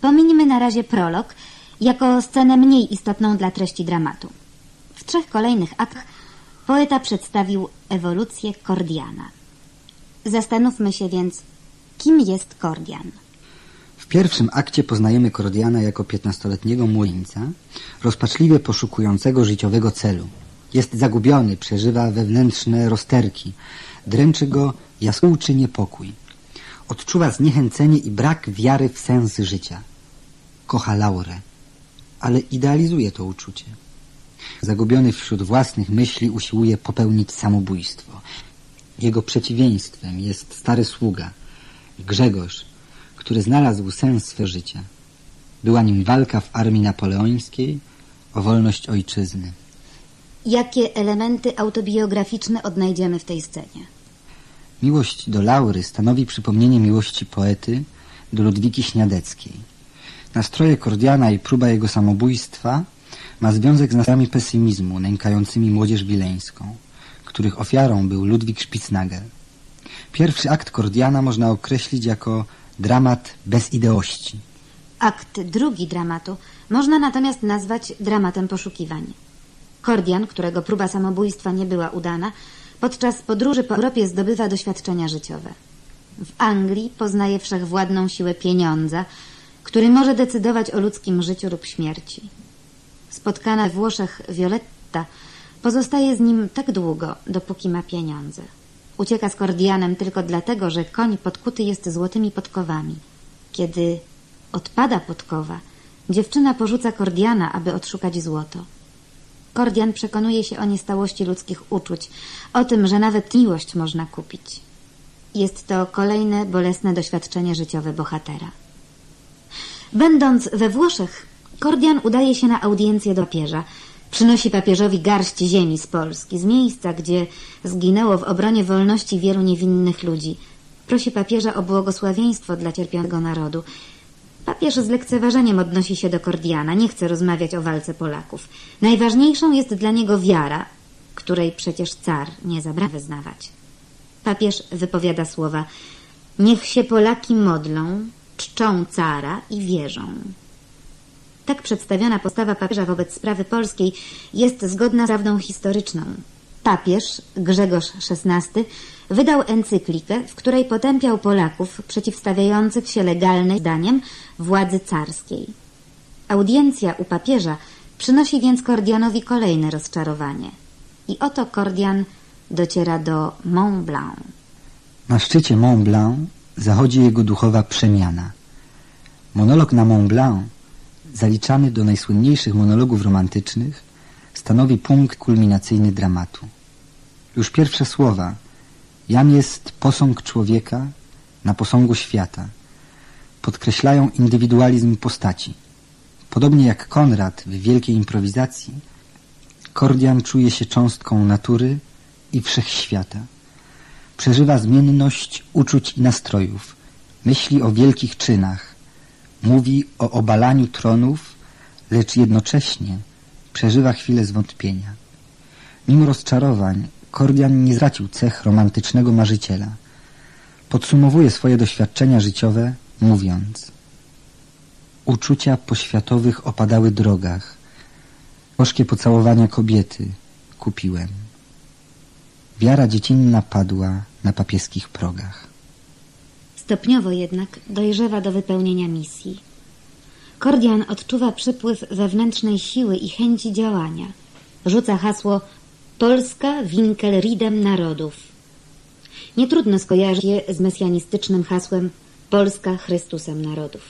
Pominimy na razie prolog jako scenę mniej istotną dla treści dramatu. W trzech kolejnych aktach poeta przedstawił ewolucję Kordiana. Zastanówmy się więc, kim jest Kordian. W pierwszym akcie poznajemy Kordiana jako piętnastoletniego młyńca, rozpaczliwie poszukującego życiowego celu. Jest zagubiony, przeżywa wewnętrzne rozterki, dręczy go jaskółczy niepokój. Odczuwa zniechęcenie i brak wiary w sens życia. Kocha Laurę, ale idealizuje to uczucie. Zagubiony wśród własnych myśli usiłuje popełnić samobójstwo. Jego przeciwieństwem jest stary sługa, Grzegorz, który znalazł sens swe życia. Była nim walka w armii napoleońskiej o wolność ojczyzny. Jakie elementy autobiograficzne odnajdziemy w tej scenie? Miłość do Laury stanowi przypomnienie miłości poety do Ludwiki Śniadeckiej. Nastroje Kordiana i próba jego samobójstwa ma związek z nastrojami pesymizmu nękającymi młodzież wileńską, których ofiarą był Ludwik Spitznagel. Pierwszy akt Kordiana można określić jako dramat bez ideości. Akt drugi dramatu można natomiast nazwać dramatem poszukiwań. Kordian, którego próba samobójstwa nie była udana, podczas podróży po Europie zdobywa doświadczenia życiowe. W Anglii poznaje wszechwładną siłę pieniądza, który może decydować o ludzkim życiu lub śmierci. Spotkana we Włoszech Violetta pozostaje z nim tak długo, dopóki ma pieniądze. Ucieka z Kordianem tylko dlatego, że koń podkuty jest złotymi podkowami. Kiedy odpada podkowa, dziewczyna porzuca Kordiana, aby odszukać złoto. Kordian przekonuje się o niestałości ludzkich uczuć, o tym, że nawet miłość można kupić. Jest to kolejne bolesne doświadczenie życiowe bohatera. Będąc we Włoszech, Kordian udaje się na audiencję do papieża. Przynosi papieżowi garść ziemi z Polski, z miejsca, gdzie zginęło w obronie wolności wielu niewinnych ludzi. Prosi papieża o błogosławieństwo dla cierpiącego narodu. Papież z lekceważeniem odnosi się do Kordiana, nie chce rozmawiać o walce Polaków. Najważniejszą jest dla niego wiara, której przecież car nie zabrał wyznawać. Papież wypowiada słowa Niech się Polaki modlą, czczą cara i wierzą. Tak przedstawiona postawa papieża wobec sprawy polskiej jest zgodna z prawdą historyczną. Papież Grzegorz XVI wydał encyklikę, w której potępiał Polaków przeciwstawiających się legalnej zdaniem władzy carskiej. Audiencja u papieża przynosi więc Kordianowi kolejne rozczarowanie. I oto Kordian dociera do Mont Blanc. Na szczycie Mont Blanc zachodzi jego duchowa przemiana. Monolog na Mont Blanc, zaliczany do najsłynniejszych monologów romantycznych, stanowi punkt kulminacyjny dramatu. Już pierwsze słowa Jam jest posąg człowieka na posągu świata. Podkreślają indywidualizm postaci. Podobnie jak Konrad w wielkiej improwizacji, Kordian czuje się cząstką natury i wszechświata. Przeżywa zmienność uczuć i nastrojów. Myśli o wielkich czynach. Mówi o obalaniu tronów, lecz jednocześnie przeżywa chwilę zwątpienia. Mimo rozczarowań Kordian nie zracił cech romantycznego marzyciela. Podsumowuje swoje doświadczenia życiowe, mówiąc Uczucia poświatowych opadały drogach. Gorzkie pocałowania kobiety kupiłem. Wiara dziecinna padła na papieskich progach. Stopniowo jednak dojrzewa do wypełnienia misji. Kordian odczuwa przypływ wewnętrznej siły i chęci działania. Rzuca hasło Polska Winkelriedem narodów. Nie trudno skojarzyć je z mesjanistycznym hasłem Polska Chrystusem narodów.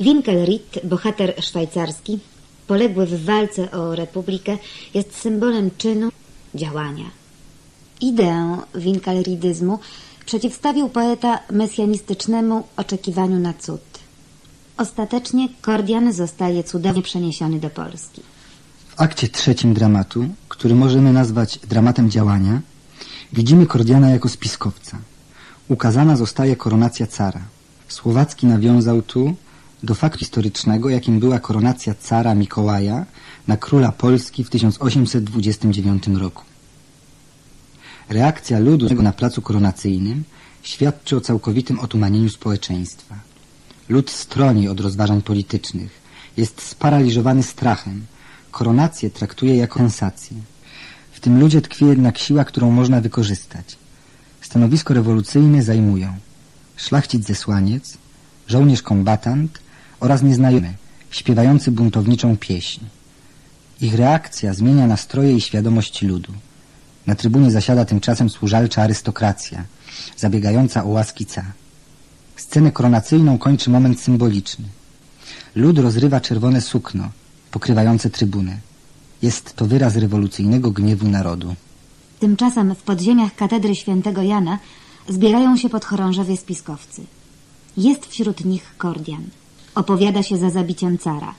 Winkelried, bohater szwajcarski, poległy w walce o republikę, jest symbolem czynu, działania. Ideę winkelridyzmu przeciwstawił poeta mesjanistycznemu oczekiwaniu na cud. Ostatecznie Kordian zostaje cudownie przeniesiony do Polski. W akcie trzecim dramatu, który możemy nazwać dramatem działania, widzimy Kordiana jako spiskowca. Ukazana zostaje koronacja cara. Słowacki nawiązał tu do faktu historycznego, jakim była koronacja cara Mikołaja na króla Polski w 1829 roku. Reakcja ludu na placu koronacyjnym świadczy o całkowitym otumanieniu społeczeństwa. Lud stroni od rozważań politycznych. Jest sparaliżowany strachem. Koronację traktuje jako sensację. W tym ludzie tkwi jednak siła, którą można wykorzystać. Stanowisko rewolucyjne zajmują szlachcic zesłaniec, żołnierz kombatant oraz nieznajomy, śpiewający buntowniczą pieśń. Ich reakcja zmienia nastroje i świadomość ludu. Na trybunie zasiada tymczasem służalcza arystokracja, zabiegająca o łaski ca. Scenę koronacyjną kończy moment symboliczny. Lud rozrywa czerwone sukno, pokrywające trybunę. Jest to wyraz rewolucyjnego gniewu narodu. Tymczasem w podziemiach katedry świętego Jana zbierają się podchorążowie spiskowcy. Jest wśród nich Kordian. Opowiada się za zabiciem cara.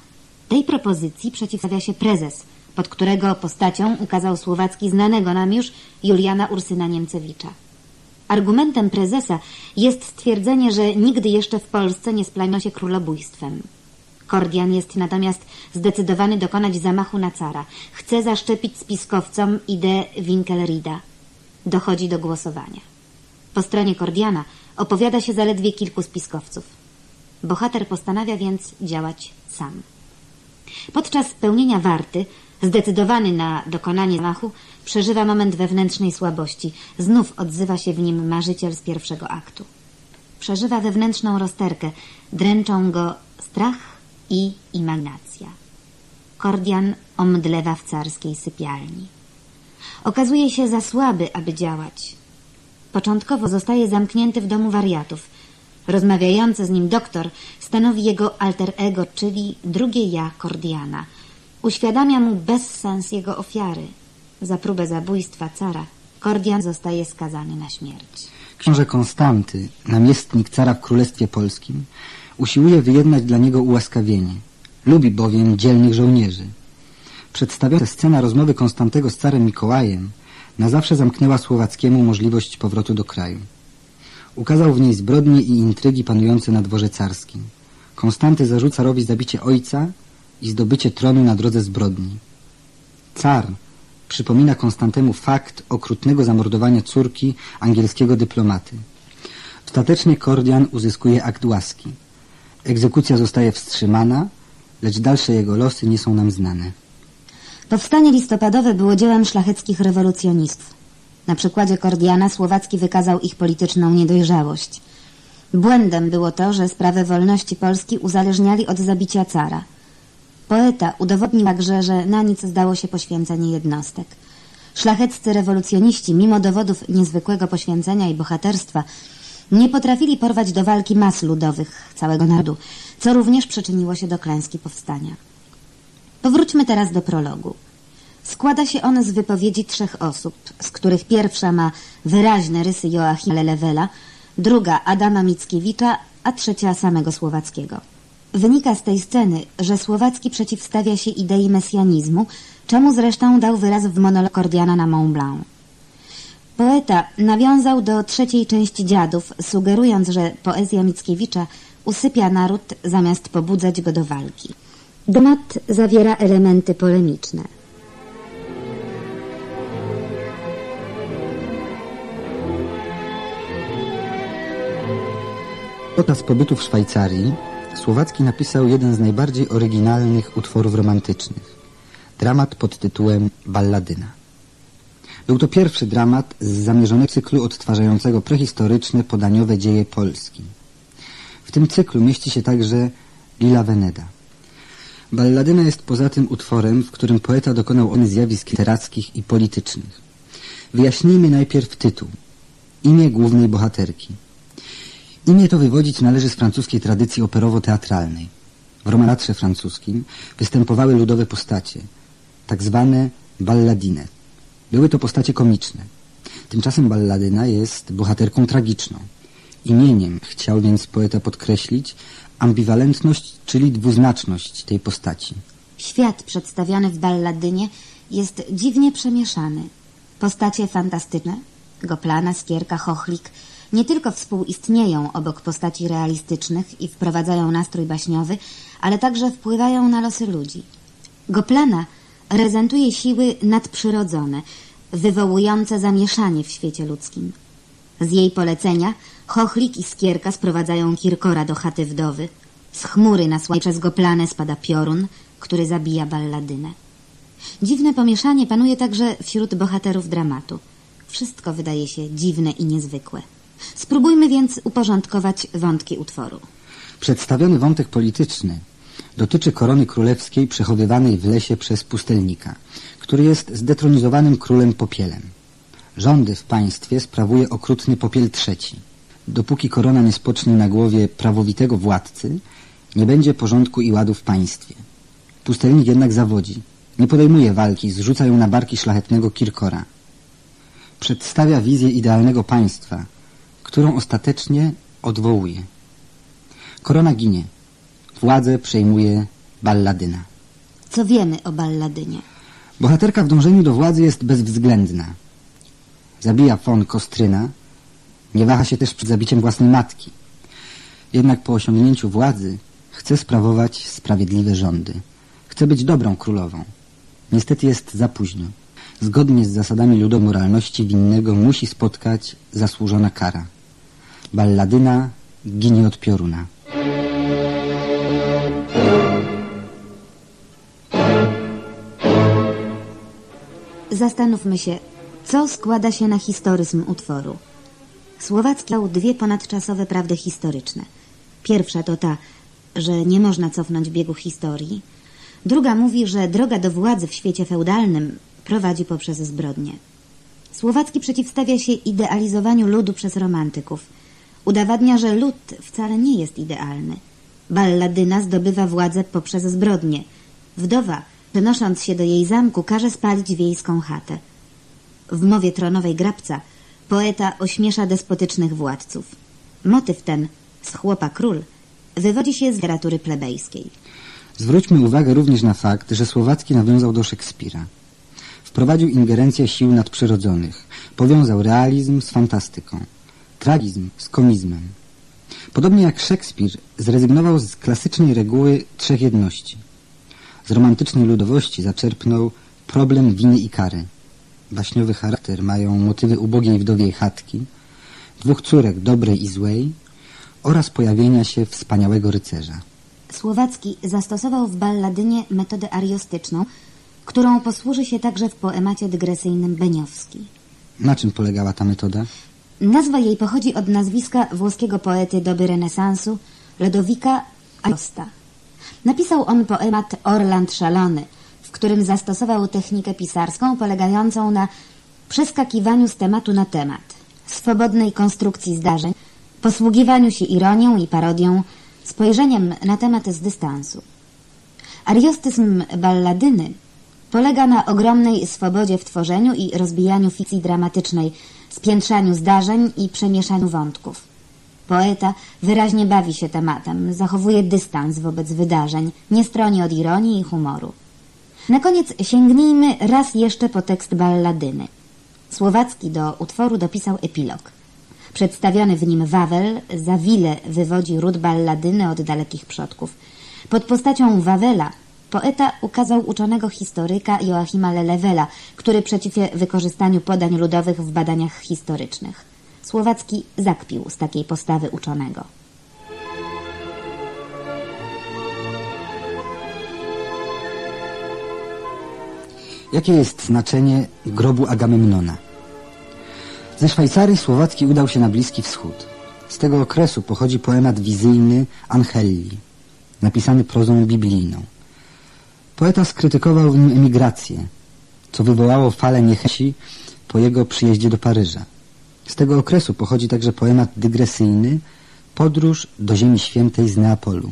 Tej propozycji przeciwstawia się prezes, pod którego postacią ukazał Słowacki znanego nam już Juliana Ursyna Niemcewicza. Argumentem prezesa jest stwierdzenie, że nigdy jeszcze w Polsce nie splamiono się królobójstwem. Kordian jest natomiast zdecydowany dokonać zamachu na cara. Chce zaszczepić spiskowcom ideę Winkelrida. Dochodzi do głosowania. Po stronie Kordiana opowiada się zaledwie kilku spiskowców. Bohater postanawia więc działać sam. Podczas pełnienia warty, zdecydowany na dokonanie zamachu, przeżywa moment wewnętrznej słabości. Znów odzywa się w nim marzyciel z pierwszego aktu. Przeżywa wewnętrzną rozterkę, dręczą go strach i imaginacja. Kordian omdlewa w carskiej sypialni. Okazuje się za słaby, aby działać. Początkowo zostaje zamknięty w domu wariatów. Rozmawiający z nim doktor stanowi jego alter ego, czyli drugie ja Kordiana. Uświadamia mu bezsens jego ofiary. Za próbę zabójstwa cara Kordian zostaje skazany na śmierć. Książę Konstanty, namiestnik cara w Królestwie Polskim, usiłuje wyjednać dla niego ułaskawienie. Lubi bowiem dzielnych żołnierzy. Przedstawiona scena rozmowy Konstantego z carem Mikołajem na zawsze zamknęła Słowackiemu możliwość powrotu do kraju. Ukazał w niej zbrodnie i intrygi panujące na dworze carskim. Konstanty zarzuca carowi zabicie ojca i zdobycie tronu na drodze zbrodni. Car przypomina Konstantemu fakt okrutnego zamordowania córki angielskiego dyplomaty. Ostatecznie Kordian uzyskuje akt łaski. Egzekucja zostaje wstrzymana, lecz dalsze jego losy nie są nam znane. Powstanie listopadowe było dziełem szlacheckich rewolucjonistów. Na przykładzie Kordiana Słowacki wykazał ich polityczną niedojrzałość. Błędem było to, że sprawę wolności Polski uzależniali od zabicia cara. Poeta udowodnił także, że na nic zdało się poświęcenie jednostek. Szlacheccy rewolucjoniści, mimo dowodów niezwykłego poświęcenia i bohaterstwa, nie potrafili porwać do walki mas ludowych całego narodu, co również przyczyniło się do klęski powstania. Powróćmy teraz do prologu. Składa się on z wypowiedzi trzech osób, z których pierwsza ma wyraźne rysy Joachima Lelewela, druga Adama Mickiewicza, a trzecia samego Słowackiego. Wynika z tej sceny, że Słowacki przeciwstawia się idei mesjanizmu, czemu zresztą dał wyraz w monolog Kordiana na Mont Blanc. Poeta nawiązał do trzeciej części Dziadów, sugerując, że poezja Mickiewicza usypia naród zamiast pobudzać go do walki. Dramat zawiera elementy polemiczne. Podczas pobytu w Szwajcarii Słowacki napisał jeden z najbardziej oryginalnych utworów romantycznych. Dramat pod tytułem Balladyna. Był to pierwszy dramat z zamierzonego cyklu odtwarzającego prehistoryczne, podaniowe dzieje Polski. W tym cyklu mieści się także Lila Veneda. Balladyna jest poza tym utworem, w którym poeta dokonał on zjawisk literackich i politycznych. Wyjaśnijmy najpierw tytuł. Imię głównej bohaterki. Imię to wywodzić należy z francuskiej tradycji operowo-teatralnej. W romantrze francuskim występowały ludowe postacie, tak zwane balladine. Były to postacie komiczne. Tymczasem balladyna jest bohaterką tragiczną. Imieniem chciał więc poeta podkreślić ambiwalentność, czyli dwuznaczność tej postaci. Świat przedstawiony w balladynie jest dziwnie przemieszany. Postacie fantastyczne, Goplana, Skierka, Chochlik, nie tylko współistnieją obok postaci realistycznych i wprowadzają nastrój baśniowy, ale także wpływają na losy ludzi. Goplana prezentuje siły nadprzyrodzone, wywołujące zamieszanie w świecie ludzkim. Z jej polecenia Chochlik i Skierka sprowadzają Kirkora do chaty wdowy. Z chmury na przez goplanę spada piorun, który zabija balladynę. Dziwne pomieszanie panuje także wśród bohaterów dramatu. Wszystko wydaje się dziwne i niezwykłe. Spróbujmy więc uporządkować wątki utworu. Przedstawiony wątek polityczny dotyczy korony królewskiej przechowywanej w lesie przez pustelnika, który jest zdetronizowanym królem Popielem. Rządy w państwie sprawuje okrutny Popiel III. Dopóki korona nie spocznie na głowie prawowitego władcy, nie będzie porządku i ładu w państwie. Pustelnik jednak zawodzi. Nie podejmuje walki, zrzuca ją na barki szlachetnego Kirkora. Przedstawia wizję idealnego państwa, którą ostatecznie odwołuje. Korona ginie. Władzę przejmuje balladyna. Co wiemy o balladynie? Bohaterka w dążeniu do władzy jest bezwzględna. Zabija von Kostryna, nie waha się też przed zabiciem własnej matki. Jednak po osiągnięciu władzy chce sprawować sprawiedliwe rządy. Chce być dobrą królową. Niestety jest za późno. Zgodnie z zasadami ludomoralności winnego musi spotkać zasłużona kara. Balladyna ginie od pioruna. Zastanówmy się, co składa się na historyzm utworu. Słowacki dał dwie ponadczasowe prawdy historyczne. Pierwsza to ta, że nie można cofnąć biegu historii. Druga mówi, że droga do władzy w świecie feudalnym prowadzi poprzez zbrodnie. Słowacki przeciwstawia się idealizowaniu ludu przez romantyków. Udowadnia, że lud wcale nie jest idealny. Balladyna zdobywa władzę poprzez zbrodnie. Wdowa, przenosząc się do jej zamku, każe spalić wiejską chatę. W mowie tronowej Grabca poeta ośmiesza despotycznych władców. Motyw ten, z chłopa król, wywodzi się z literatury plebejskiej. Zwróćmy uwagę również na fakt, że Słowacki nawiązał do Szekspira. Wprowadził ingerencję sił nadprzyrodzonych. Powiązał realizm z fantastyką, tragizm z komizmem. Podobnie jak Szekspir zrezygnował z klasycznej reguły trzech jedności. Z romantycznej ludowości zaczerpnął problem winy i kary. Baśniowy charakter mają motywy ubogiej wdowiej chatki, dwóch córek dobrej i złej oraz pojawienia się wspaniałego rycerza. Słowacki zastosował w balladynie metodę ariostyczną, którą posłuży się także w poemacie dygresyjnym Beniowski. Na czym polegała ta metoda? Nazwa jej pochodzi od nazwiska włoskiego poety doby renesansu Lodowika Ariosta. Napisał on poemat Orland Szalony, w którym zastosował technikę pisarską polegającą na przeskakiwaniu z tematu na temat, swobodnej konstrukcji zdarzeń, posługiwaniu się ironią i parodią, spojrzeniem na temat z dystansu. Ariostyzm balladyny polega na ogromnej swobodzie w tworzeniu i rozbijaniu fikcji dramatycznej, spiętrzaniu zdarzeń i przemieszaniu wątków. Poeta wyraźnie bawi się tematem, zachowuje dystans wobec wydarzeń, nie stroni od ironii i humoru. Na koniec sięgnijmy raz jeszcze po tekst balladyny. Słowacki do utworu dopisał epilog. Przedstawiony w nim Wawel za Wile wywodzi ród balladyny od dalekich przodków. Pod postacią Wawela poeta ukazał uczonego historyka Joachima Lelewela, który przeciwie wykorzystaniu podań ludowych w badaniach historycznych. Słowacki zakpił z takiej postawy uczonego. Jakie jest znaczenie grobu Agamemnona? Ze Szwajcarii Słowacki udał się na Bliski Wschód. Z tego okresu pochodzi poemat wizyjny Angelli, napisany prozą biblijną. Poeta skrytykował w nim emigrację, co wywołało falę niechęci po jego przyjeździe do Paryża. Z tego okresu pochodzi także poemat dygresyjny Podróż do Ziemi Świętej z Neapolu,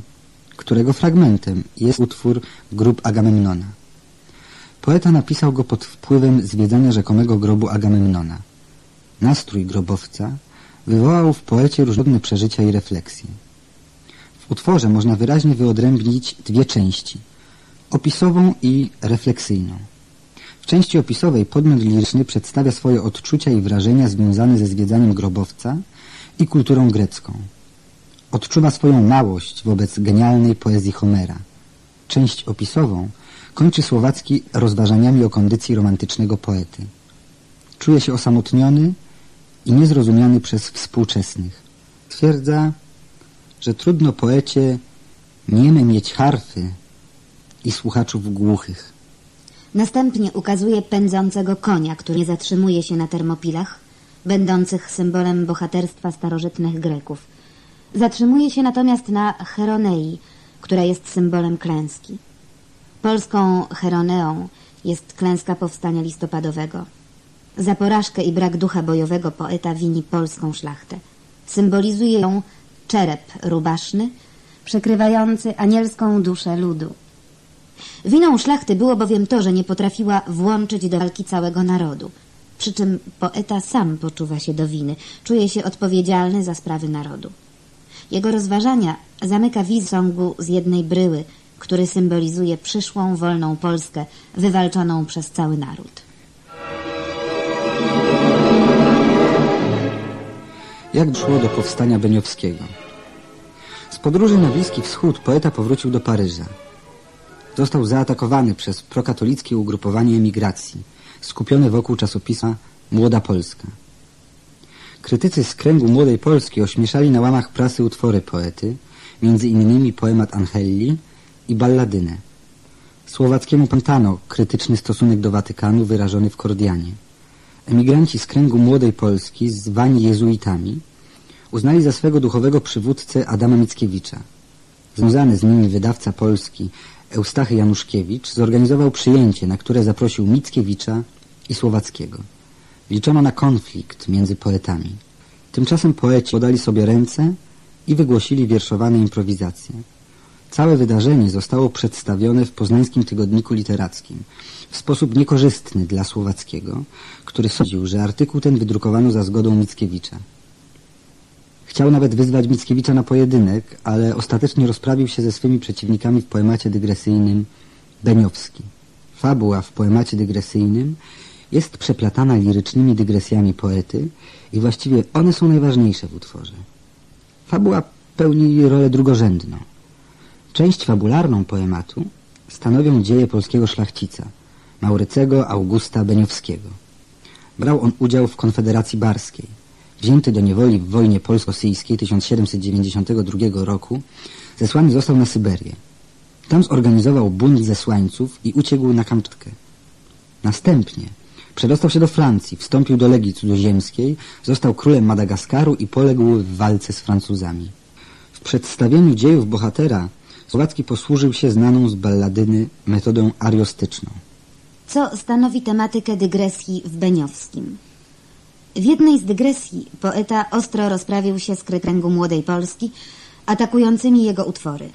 którego fragmentem jest utwór Grób Agamemnona. Poeta napisał go pod wpływem zwiedzania rzekomego grobu Agamemnona. Nastrój grobowca wywołał w poecie różne przeżycia i refleksje. W utworze można wyraźnie wyodrębnić dwie części – opisową i refleksyjną. W części opisowej podmiot liryczny przedstawia swoje odczucia i wrażenia związane ze zwiedzaniem grobowca i kulturą grecką. Odczuwa swoją małość wobec genialnej poezji Homera. Część opisową kończy Słowacki rozważaniami o kondycji romantycznego poety. Czuje się osamotniony i niezrozumiany przez współczesnych. stwierdza, że trudno poecie niemy mieć harfy i słuchaczów głuchych. Następnie ukazuje pędzącego konia, który nie zatrzymuje się na termopilach, będących symbolem bohaterstwa starożytnych Greków. Zatrzymuje się natomiast na Heronei, która jest symbolem klęski. Polską Heroneą jest klęska powstania listopadowego. Za porażkę i brak ducha bojowego poeta wini polską szlachtę. Symbolizuje ją czerep rubaszny, przekrywający anielską duszę ludu. Winą szlachty było bowiem to, że nie potrafiła włączyć do walki całego narodu. Przy czym poeta sam poczuwa się do winy, czuje się odpowiedzialny za sprawy narodu. Jego rozważania zamyka wizongu z jednej bryły, który symbolizuje przyszłą wolną Polskę wywalczoną przez cały naród. Jak doszło do powstania Beniowskiego? Z podróży na Bliski Wschód poeta powrócił do Paryża. Został zaatakowany przez prokatolickie ugrupowanie emigracji, skupione wokół czasopisma Młoda Polska. Krytycy z kręgu Młodej Polski ośmieszali na łamach prasy utwory poety, między innymi poemat Angelli i balladynę. Słowackiemu pantano krytyczny stosunek do Watykanu wyrażony w Kordianie. Emigranci z kręgu Młodej Polski, zwani jezuitami, uznali za swego duchowego przywódcę Adama Mickiewicza. Związany z nimi wydawca polski Eustachy Januszkiewicz zorganizował przyjęcie, na które zaprosił Mickiewicza i Słowackiego. Liczono na konflikt między poetami. Tymczasem poeci podali sobie ręce i wygłosili wierszowane improwizacje. Całe wydarzenie zostało przedstawione w poznańskim tygodniku literackim w sposób niekorzystny dla Słowackiego, który sądził, że artykuł ten wydrukowano za zgodą Mickiewicza. Chciał nawet wyzwać Mickiewicza na pojedynek, ale ostatecznie rozprawił się ze swymi przeciwnikami w poemacie dygresyjnym Beniowski. Fabuła w poemacie dygresyjnym jest przeplatana lirycznymi dygresjami poety i właściwie one są najważniejsze w utworze. Fabuła pełni rolę drugorzędną. Część fabularną poematu stanowią dzieje polskiego szlachcica, Maurycego Augusta Beniowskiego. Brał on udział w Konfederacji Barskiej. Wzięty do niewoli w wojnie polsko-rosyjskiej 1792 roku, zesłany został na Syberię. Tam zorganizował bunt zesłańców i uciekł na Kamczatkę. Następnie przedostał się do Francji, wstąpił do Legii Cudzoziemskiej, został królem Madagaskaru i poległ w walce z Francuzami. W przedstawieniu dziejów bohatera Słowacki posłużył się znaną z balladyny metodą ariostyczną. Co stanowi tematykę dygresji w Beniowskim? W jednej z dygresji poeta ostro rozprawił się z krykręgu Młodej Polski, atakującymi jego utwory.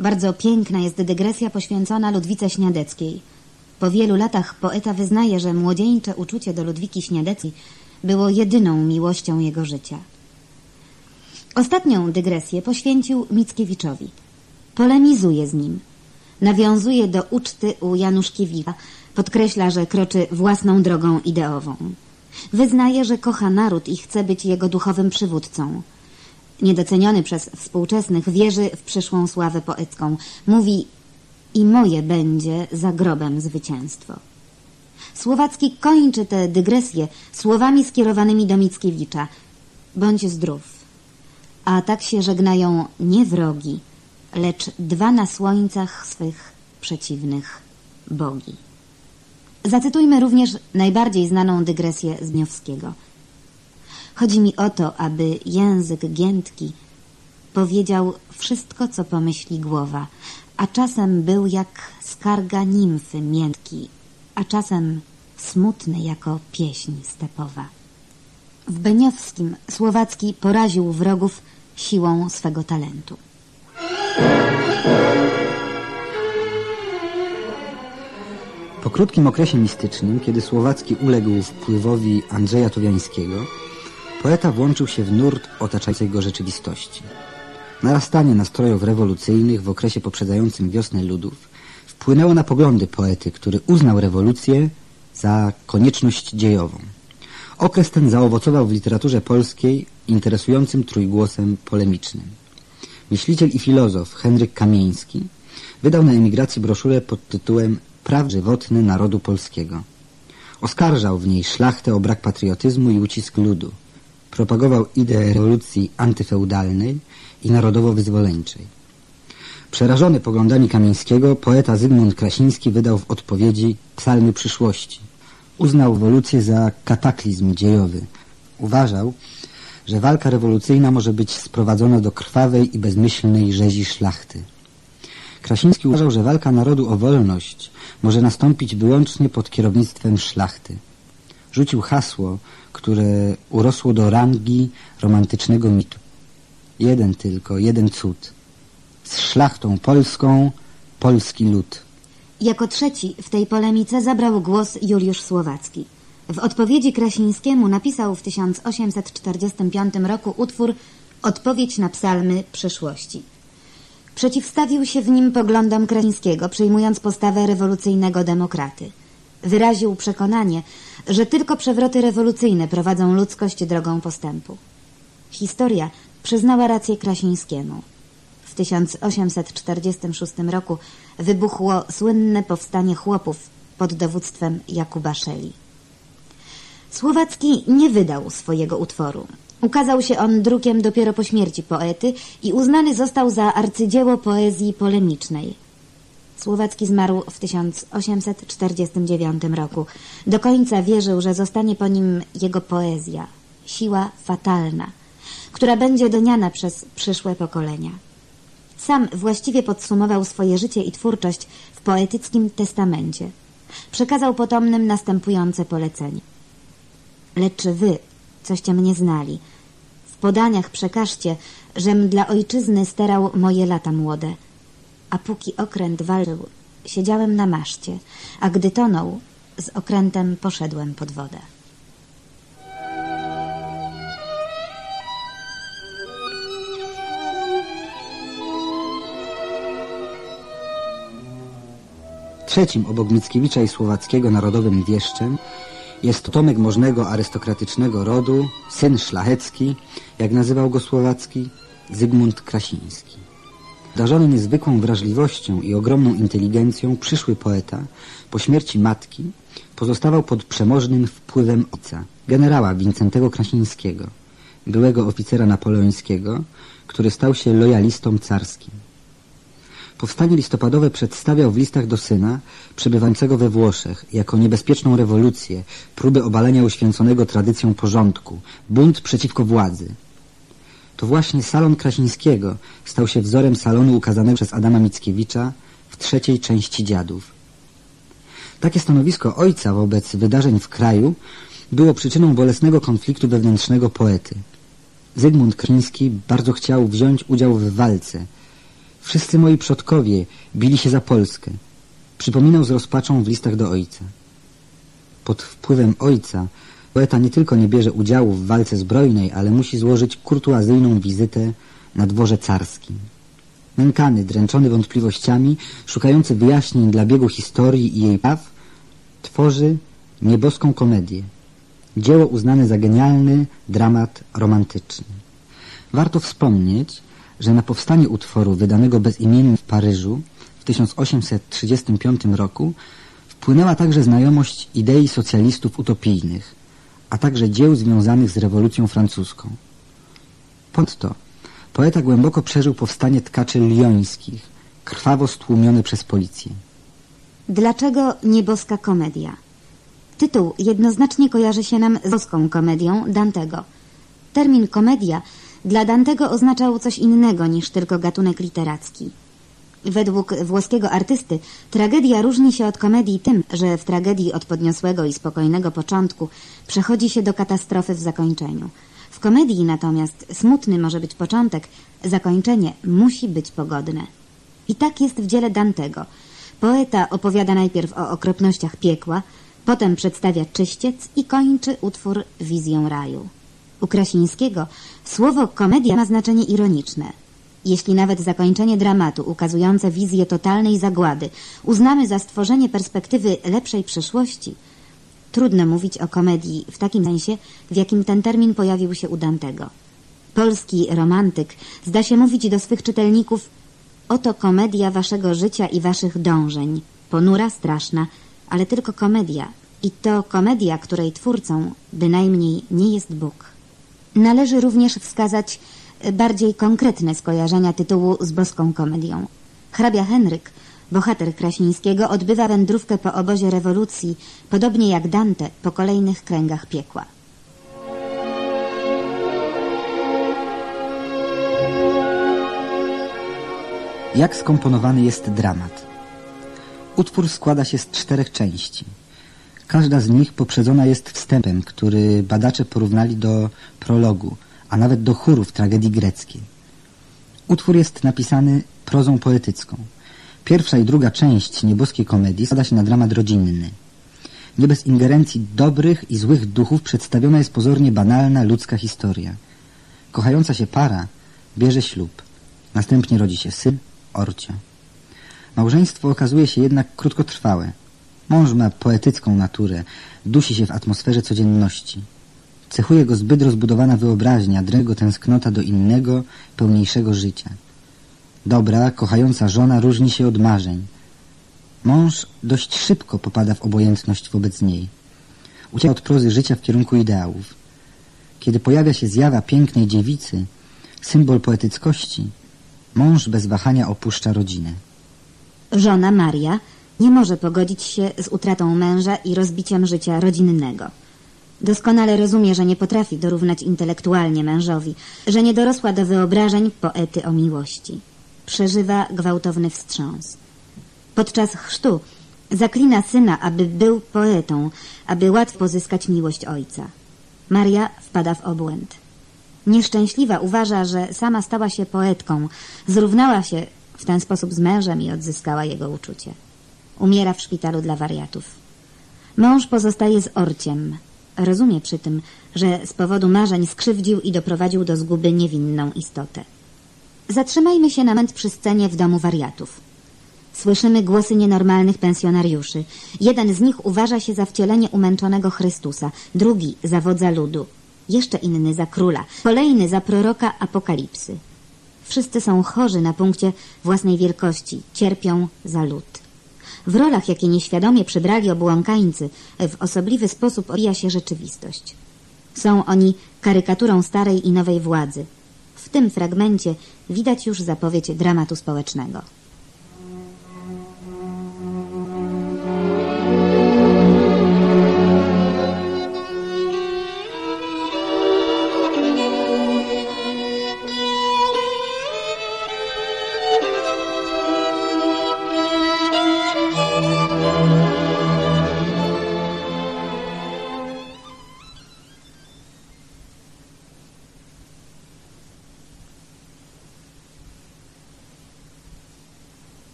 Bardzo piękna jest dygresja poświęcona Ludwice Śniadeckiej. Po wielu latach poeta wyznaje, że młodzieńcze uczucie do Ludwiki Śniadeckiej było jedyną miłością jego życia. Ostatnią dygresję poświęcił Mickiewiczowi. Polemizuje z nim. Nawiązuje do uczty u Januszkiewicza, podkreśla, że kroczy własną drogą ideową. Wyznaje, że kocha naród i chce być jego duchowym przywódcą. Niedoceniony przez współczesnych wierzy w przyszłą sławę poecką. Mówi i moje będzie za grobem zwycięstwo. Słowacki kończy tę dygresję słowami skierowanymi do Mickiewicza. Bądź zdrów. A tak się żegnają nie wrogi, lecz dwa na słońcach swych przeciwnych bogi. Zacytujmy również najbardziej znaną dygresję Zniowskiego. Chodzi mi o to, aby język giętki powiedział wszystko, co pomyśli głowa, a czasem był jak skarga nimfy miętki, a czasem smutny jako pieśń stepowa. W Beniowskim Słowacki poraził wrogów siłą swego talentu. Po krótkim okresie mistycznym, kiedy Słowacki uległ wpływowi Andrzeja Towiańskiego, poeta włączył się w nurt otaczającej go rzeczywistości. Narastanie nastrojów rewolucyjnych w okresie poprzedzającym wiosnę ludów wpłynęło na poglądy poety, który uznał rewolucję za konieczność dziejową. Okres ten zaowocował w literaturze polskiej interesującym trójgłosem polemicznym. Myśliciel i filozof Henryk Kamieński wydał na emigracji broszurę pod tytułem Praw żywotny narodu polskiego. Oskarżał w niej szlachtę o brak patriotyzmu i ucisk ludu. Propagował ideę rewolucji antyfeudalnej i narodowo-wyzwoleńczej. Przerażony poglądami Kamieńskiego, poeta Zygmunt Krasiński wydał w odpowiedzi psalmy przyszłości. Uznał ewolucję za kataklizm dziejowy. Uważał, że walka rewolucyjna może być sprowadzona do krwawej i bezmyślnej rzezi szlachty. Krasiński uważał, że walka narodu o wolność może nastąpić wyłącznie pod kierownictwem szlachty. Rzucił hasło, które urosło do rangi romantycznego mitu. Jeden tylko, jeden cud. Z szlachtą polską, polski lud. Jako trzeci w tej polemice zabrał głos Juliusz Słowacki. W odpowiedzi Krasińskiemu napisał w 1845 roku utwór Odpowiedź na psalmy przyszłości. Przeciwstawił się w nim poglądom Krasińskiego, przyjmując postawę rewolucyjnego demokraty. Wyraził przekonanie, że tylko przewroty rewolucyjne prowadzą ludzkość drogą postępu. Historia przyznała rację Krasińskiemu. W 1846 roku wybuchło słynne powstanie chłopów pod dowództwem Jakuba Szeli. Słowacki nie wydał swojego utworu. Ukazał się on drukiem dopiero po śmierci poety i uznany został za arcydzieło poezji polemicznej. Słowacki zmarł w 1849 roku. Do końca wierzył, że zostanie po nim jego poezja, siła fatalna, która będzie doniana przez przyszłe pokolenia. Sam właściwie podsumował swoje życie i twórczość w poetyckim testamencie. Przekazał potomnym następujące polecenie. Lecz wy, coście mnie znali, w podaniach przekażcie, żem dla ojczyzny sterał moje lata młode. A póki okręt walczył, siedziałem na maszcie, a gdy tonął, z okrętem poszedłem pod wodę. Trzecim obok Mickiewicza i Słowackiego narodowym wieszczem jest Tomek możnego arystokratycznego rodu, syn szlachecki, jak nazywał go Słowacki, Zygmunt Krasiński. Darzony niezwykłą wrażliwością i ogromną inteligencją, przyszły poeta, po śmierci matki, pozostawał pod przemożnym wpływem ojca, generała Wincentego Krasińskiego, byłego oficera napoleońskiego, który stał się lojalistą carskim. Powstanie listopadowe przedstawiał w listach do syna, przebywającego we Włoszech, jako niebezpieczną rewolucję, próbę obalenia uświęconego tradycją porządku, bunt przeciwko władzy. To właśnie salon Krasińskiego stał się wzorem salonu ukazanego przez Adama Mickiewicza w trzeciej części Dziadów. Takie stanowisko ojca wobec wydarzeń w kraju było przyczyną bolesnego konfliktu wewnętrznego poety. Zygmunt Krasiński bardzo chciał wziąć udział w walce – Wszyscy moi przodkowie bili się za Polskę. Przypominał z rozpaczą w listach do ojca. Pod wpływem ojca poeta nie tylko nie bierze udziału w walce zbrojnej, ale musi złożyć kurtuazyjną wizytę na dworze carskim. Nękany, dręczony wątpliwościami, szukający wyjaśnień dla biegu historii i jej praw, tworzy nieboską komedię. Dzieło uznane za genialny dramat romantyczny. Warto wspomnieć, że na powstanie utworu wydanego bezimiennie w Paryżu w 1835 roku wpłynęła także znajomość idei socjalistów utopijnych, a także dzieł związanych z rewolucją francuską. Ponadto poeta głęboko przeżył powstanie tkaczy liońskich, krwawo stłumione przez policję. Dlaczego nieboska komedia? Tytuł jednoznacznie kojarzy się nam z boską komedią Dantego. Termin komedia dla Dantego oznaczał coś innego niż tylko gatunek literacki. Według włoskiego artysty tragedia różni się od komedii tym, że w tragedii od podniosłego i spokojnego początku przechodzi się do katastrofy w zakończeniu. W komedii natomiast smutny może być początek, zakończenie musi być pogodne. I tak jest w dziele Dantego. Poeta opowiada najpierw o okropnościach piekła, potem przedstawia czyściec i kończy utwór wizją raju. U Krasińskiego słowo komedia ma znaczenie ironiczne. Jeśli nawet zakończenie dramatu ukazujące wizję totalnej zagłady uznamy za stworzenie perspektywy lepszej przyszłości, trudno mówić o komedii w takim sensie, w jakim ten termin pojawił się u Dantego. Polski romantyk zda się mówić do swych czytelników Oto komedia waszego życia i waszych dążeń. Ponura, straszna, ale tylko komedia. I to komedia, której twórcą bynajmniej nie jest Bóg. Należy również wskazać bardziej konkretne skojarzenia tytułu z boską komedią. Hrabia Henryk, bohater Krasińskiego, odbywa wędrówkę po obozie rewolucji, podobnie jak Dante po kolejnych kręgach piekła. Jak skomponowany jest dramat? Utwór składa się z czterech części. Każda z nich poprzedzona jest wstępem, który badacze porównali do prologu, a nawet do chóru w tragedii greckiej. Utwór jest napisany prozą poetycką. Pierwsza i druga część nieboskiej komedii składa się na dramat rodzinny. Nie bez ingerencji dobrych i złych duchów przedstawiona jest pozornie banalna ludzka historia. Kochająca się para bierze ślub. Następnie rodzi się syn, orcia. Małżeństwo okazuje się jednak krótkotrwałe. Mąż ma poetycką naturę, dusi się w atmosferze codzienności. Cechuje go zbyt rozbudowana wyobraźnia, drego tęsknota do innego, pełniejszego życia. Dobra, kochająca żona różni się od marzeń. Mąż dość szybko popada w obojętność wobec niej. Ucieka od prozy życia w kierunku ideałów. Kiedy pojawia się zjawa pięknej dziewicy, symbol poetyckości, mąż bez wahania opuszcza rodzinę. Żona Maria nie może pogodzić się z utratą męża i rozbiciem życia rodzinnego. Doskonale rozumie, że nie potrafi dorównać intelektualnie mężowi, że nie dorosła do wyobrażeń poety o miłości. Przeżywa gwałtowny wstrząs. Podczas chrztu zaklina syna, aby był poetą, aby łatwo pozyskać miłość ojca. Maria wpada w obłęd. Nieszczęśliwa uważa, że sama stała się poetką, zrównała się w ten sposób z mężem i odzyskała jego uczucie. Umiera w szpitalu dla wariatów. Mąż pozostaje z orciem. Rozumie przy tym, że z powodu marzeń skrzywdził i doprowadził do zguby niewinną istotę. Zatrzymajmy się na moment przy scenie w domu wariatów. Słyszymy głosy nienormalnych pensjonariuszy. Jeden z nich uważa się za wcielenie umęczonego Chrystusa, drugi za wodza ludu, jeszcze inny za króla, kolejny za proroka apokalipsy. Wszyscy są chorzy na punkcie własnej wielkości, cierpią za lud. W rolach, jakie nieświadomie przybrali obłąkańcy, w osobliwy sposób odbija się rzeczywistość. Są oni karykaturą starej i nowej władzy. W tym fragmencie widać już zapowiedź dramatu społecznego.